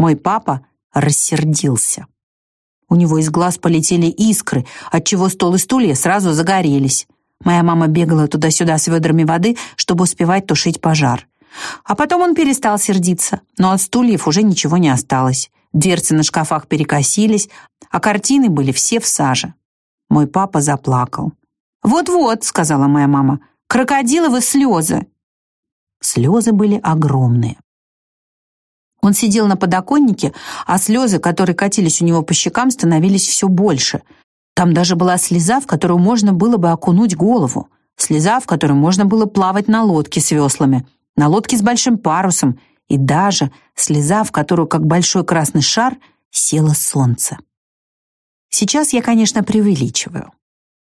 Мой папа рассердился. У него из глаз полетели искры, отчего стол и стулья сразу загорелись. Моя мама бегала туда-сюда с ведрами воды, чтобы успевать тушить пожар. А потом он перестал сердиться, но от стульев уже ничего не осталось. Дверцы на шкафах перекосились, а картины были все в саже. Мой папа заплакал. «Вот-вот», — сказала моя мама, — «крокодиловы слезы». Слезы были огромные. Он сидел на подоконнике, а слезы, которые катились у него по щекам, становились все больше. Там даже была слеза, в которую можно было бы окунуть голову. Слеза, в которой можно было плавать на лодке с веслами, на лодке с большим парусом, и даже слеза, в которую, как большой красный шар, село солнце. Сейчас я, конечно, преувеличиваю.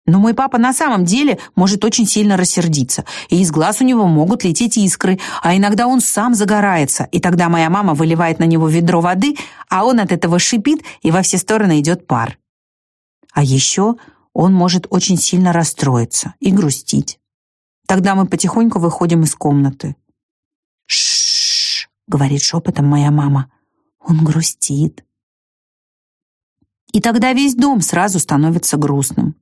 Но мой папа на самом деле может очень сильно рассердиться, и из глаз у него могут лететь искры, а иногда он сам загорается, и тогда моя мама выливает на него ведро воды, а он от этого шипит, и во все стороны идет пар. А еще он может очень сильно расстроиться и грустить. Тогда мы потихоньку выходим из комнаты. «Ш-ш-ш», говорит шепотом моя мама, — «он грустит». И тогда весь дом сразу становится грустным.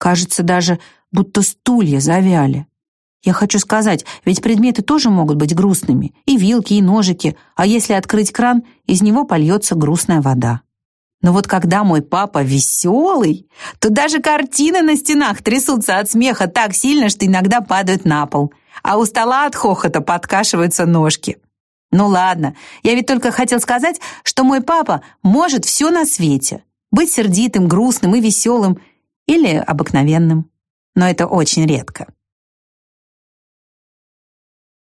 Кажется даже, будто стулья завяли. Я хочу сказать, ведь предметы тоже могут быть грустными, и вилки, и ножики, а если открыть кран, из него польется грустная вода. Но вот когда мой папа веселый, то даже картины на стенах трясутся от смеха так сильно, что иногда падают на пол, а у стола от хохота подкашиваются ножки. Ну ладно, я ведь только хотел сказать, что мой папа может все на свете. Быть сердитым, грустным и веселым, или обыкновенным. Но это очень редко.